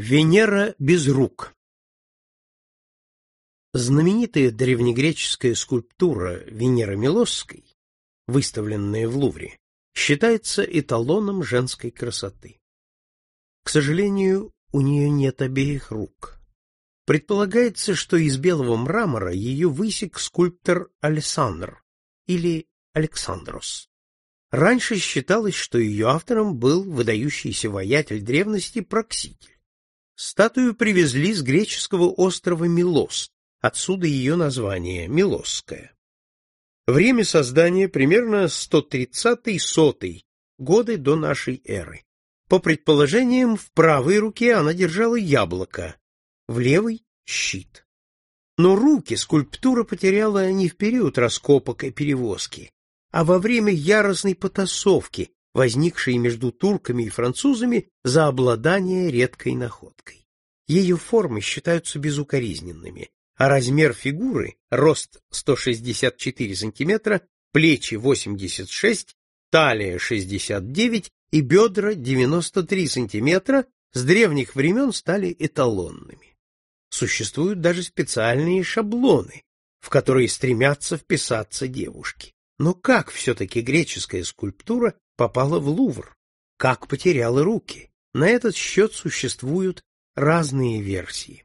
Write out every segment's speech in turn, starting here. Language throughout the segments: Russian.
Венера без рук Знаменитая древнегреческая скульптура Венеры Милосской, выставленная в Лувре, считается эталоном женской красоты. К сожалению, у нее нет обеих рук. Предполагается, что из белого мрамора ее высек скульптор Александр или Александрос. Раньше считалось, что ее автором был выдающийся воятель древности Прокситель. Статую привезли с греческого острова Милос, отсюда ее название Милосская. Время создания примерно 130-100 годы до нашей эры. По предположениям, в правой руке она держала яблоко, в левой — щит. Но руки скульптура потеряла не в период раскопок и перевозки, а во время яростной потасовки, возникшей между турками и французами за обладание редкой находкой. Ее формы считаются безукоризненными, а размер фигуры, рост 164 сантиметра, плечи 86, талия 69 и бедра 93 сантиметра с древних времен стали эталонными. Существуют даже специальные шаблоны, в которые стремятся вписаться девушки. Но как все-таки греческая скульптура попала в Лувр? Как потеряла руки? На этот счет существуют разные версии.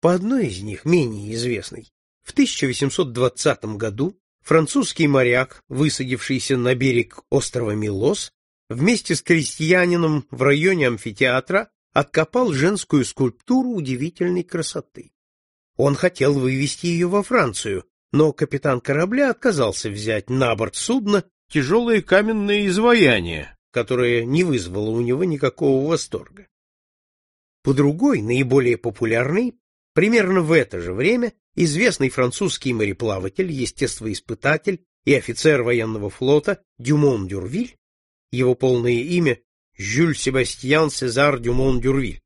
По одной из них, менее известной, в 1820 году французский моряк, высадившийся на берег острова Милос, вместе с крестьянином в районе амфитеатра откопал женскую скульптуру удивительной красоты. Он хотел вывести ее во Францию, но капитан корабля отказался взять на борт судна тяжелое каменное изваяние, которое не вызвало у него никакого восторга. По другой, наиболее популярной, примерно в это же время известный французский мореплаватель, естествоиспытатель и офицер военного флота Дюмон Дюрвиль, его полное имя Жюль Себастьян Сезар Дюмон Дюрвиль,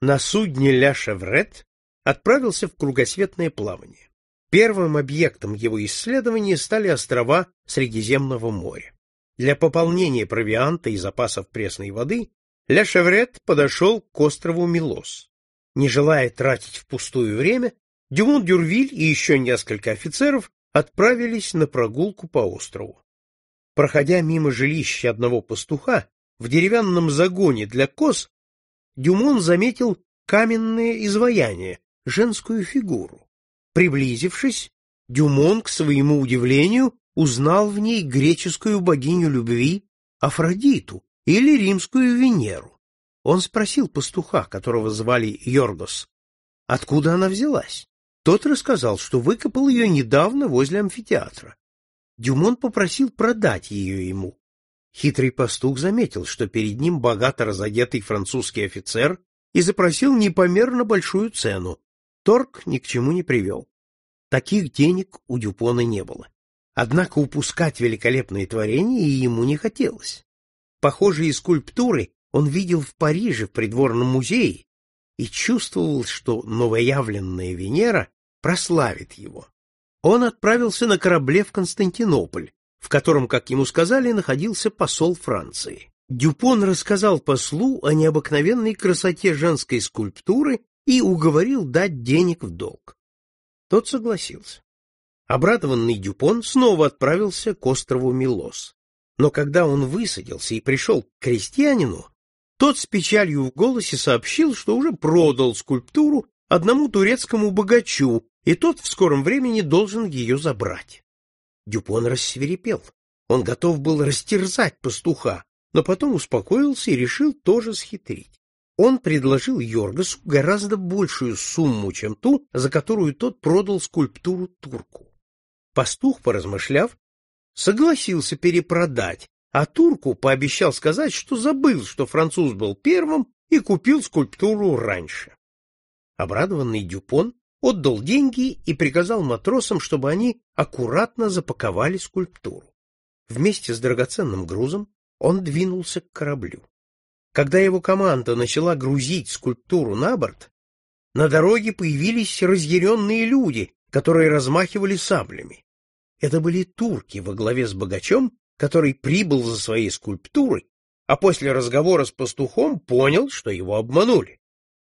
на судне Ля Шеврет отправился в кругосветное плавание. Первым объектом его исследования стали острова Средиземного моря. Для пополнения провианта и запасов пресной воды Ля Шеврет подошел к острову Милос. Не желая тратить впустую время, Дюмон Дюрвиль и еще несколько офицеров отправились на прогулку по острову. Проходя мимо жилища одного пастуха в деревянном загоне для коз, Дюмон заметил каменное изваяние, женскую фигуру. Приблизившись, Дюмон, к своему удивлению, узнал в ней греческую богиню любви Афродиту или римскую Венеру. Он спросил пастуха, которого звали Йоргос, откуда она взялась. Тот рассказал, что выкопал ее недавно возле амфитеатра. Дюмон попросил продать ее ему. Хитрый пастух заметил, что перед ним богато разодетый французский офицер и запросил непомерно большую цену, Торг ни к чему не привел. Таких денег у Дюпона не было. Однако упускать великолепные творения ему не хотелось. Похожие скульптуры он видел в Париже в придворном музее и чувствовал, что новоявленная Венера прославит его. Он отправился на корабле в Константинополь, в котором, как ему сказали, находился посол Франции. Дюпон рассказал послу о необыкновенной красоте женской скульптуры и уговорил дать денег в долг. Тот согласился. Обрадованный Дюпон снова отправился к острову Милос. Но когда он высадился и пришел к крестьянину, тот с печалью в голосе сообщил, что уже продал скульптуру одному турецкому богачу, и тот в скором времени должен ее забрать. Дюпон рассверепел. Он готов был растерзать пастуха, но потом успокоился и решил тоже схитрить он предложил Йоргасу гораздо большую сумму, чем ту, за которую тот продал скульптуру турку. Пастух, поразмышляв, согласился перепродать, а турку пообещал сказать, что забыл, что француз был первым и купил скульптуру раньше. Обрадованный Дюпон отдал деньги и приказал матросам, чтобы они аккуратно запаковали скульптуру. Вместе с драгоценным грузом он двинулся к кораблю. Когда его команда начала грузить скульптуру на борт, на дороге появились разъяренные люди, которые размахивали саблями. Это были турки во главе с богачом, который прибыл за своей скульптурой, а после разговора с пастухом понял, что его обманули.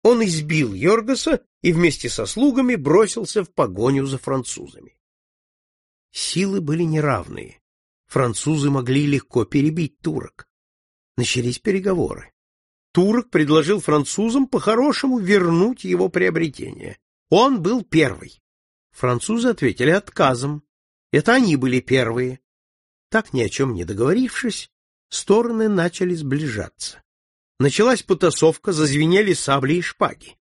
он избил Йоргаса и вместе со слугами бросился в погоню за французами. Силы были неравные. Французы могли легко перебить турок. Начались переговоры. Турок предложил французам по-хорошему вернуть его приобретение. Он был первый. Французы ответили отказом. Это они были первые. Так ни о чем не договорившись, стороны начали сближаться. Началась потасовка, зазвенели сабли и шпаги.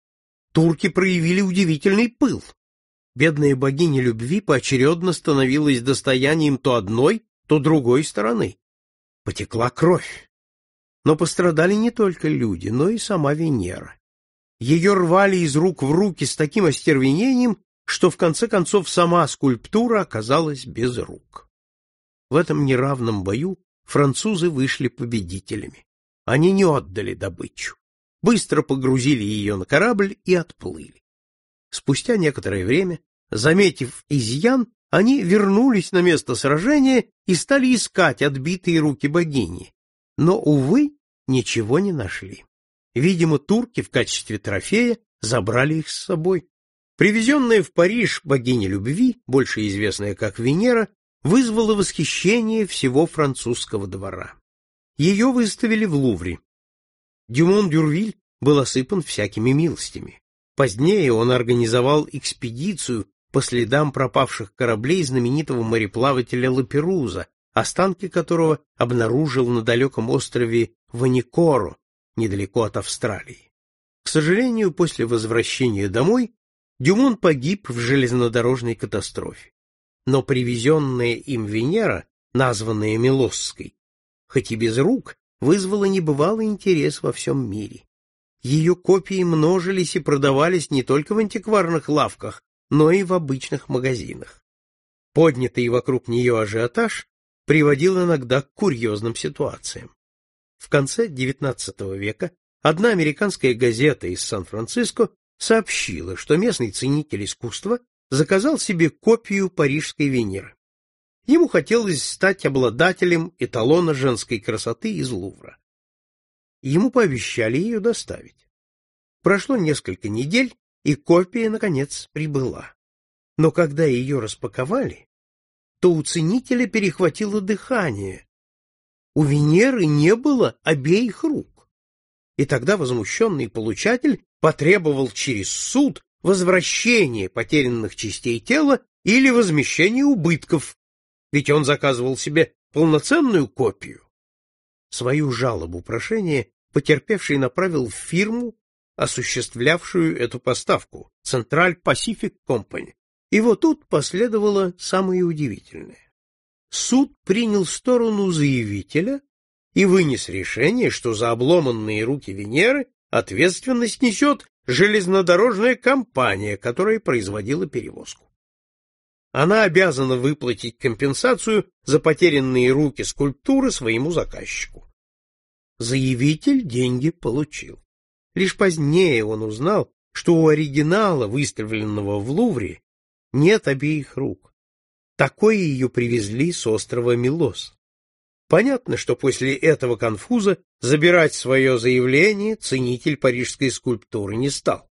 Турки проявили удивительный пыл. Бедная богиня любви поочередно становилась достоянием то одной, то другой стороны. Потекла кровь. Но пострадали не только люди, но и сама Венера. Ее рвали из рук в руки с таким остервенением, что в конце концов сама скульптура оказалась без рук. В этом неравном бою французы вышли победителями. Они не отдали добычу. Быстро погрузили ее на корабль и отплыли. Спустя некоторое время, заметив изъян, они вернулись на место сражения и стали искать отбитые руки богини. Но, увы, ничего не нашли. Видимо, турки в качестве трофея забрали их с собой. Привезенная в Париж богиня любви, больше известная как Венера, вызвала восхищение всего французского двора. Ее выставили в Лувре. Дюмон-Дюрвиль был осыпан всякими милостями. Позднее он организовал экспедицию по следам пропавших кораблей знаменитого мореплавателя Лаперуза, останки которого обнаружил на далеком острове Ваникоро, недалеко от Австралии. К сожалению, после возвращения домой Дюмон погиб в железнодорожной катастрофе. Но привезенная им Венера, названная Милосской, хоть и без рук, вызвала небывалый интерес во всем мире. Ее копии множились и продавались не только в антикварных лавках, но и в обычных магазинах. Поднятый вокруг нее ажиотаж приводил иногда к курьезным ситуациям. В конце XIX века одна американская газета из Сан-Франциско сообщила, что местный ценитель искусства заказал себе копию парижской Венеры. Ему хотелось стать обладателем эталона женской красоты из Лувра. Ему пообещали ее доставить. Прошло несколько недель, и копия, наконец, прибыла. Но когда ее распаковали, то у ценителя перехватило дыхание. У Венеры не было обеих рук. И тогда возмущенный получатель потребовал через суд возвращения потерянных частей тела или возмещения убытков, ведь он заказывал себе полноценную копию. Свою жалобу прошения потерпевший направил в фирму, осуществлявшую эту поставку, Central Pacific Company. И вот тут последовало самое удивительное. Суд принял сторону заявителя и вынес решение, что за обломанные руки Венеры ответственность несет железнодорожная компания, которая производила перевозку. Она обязана выплатить компенсацию за потерянные руки скульптуры своему заказчику. Заявитель деньги получил. Лишь позднее он узнал, что у оригинала, выставленного в Лувре, нет обеих рук. Такое ее привезли с острова Милос. Понятно, что после этого конфуза забирать свое заявление ценитель парижской скульптуры не стал.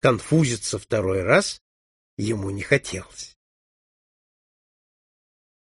Конфузиться второй раз ему не хотелось.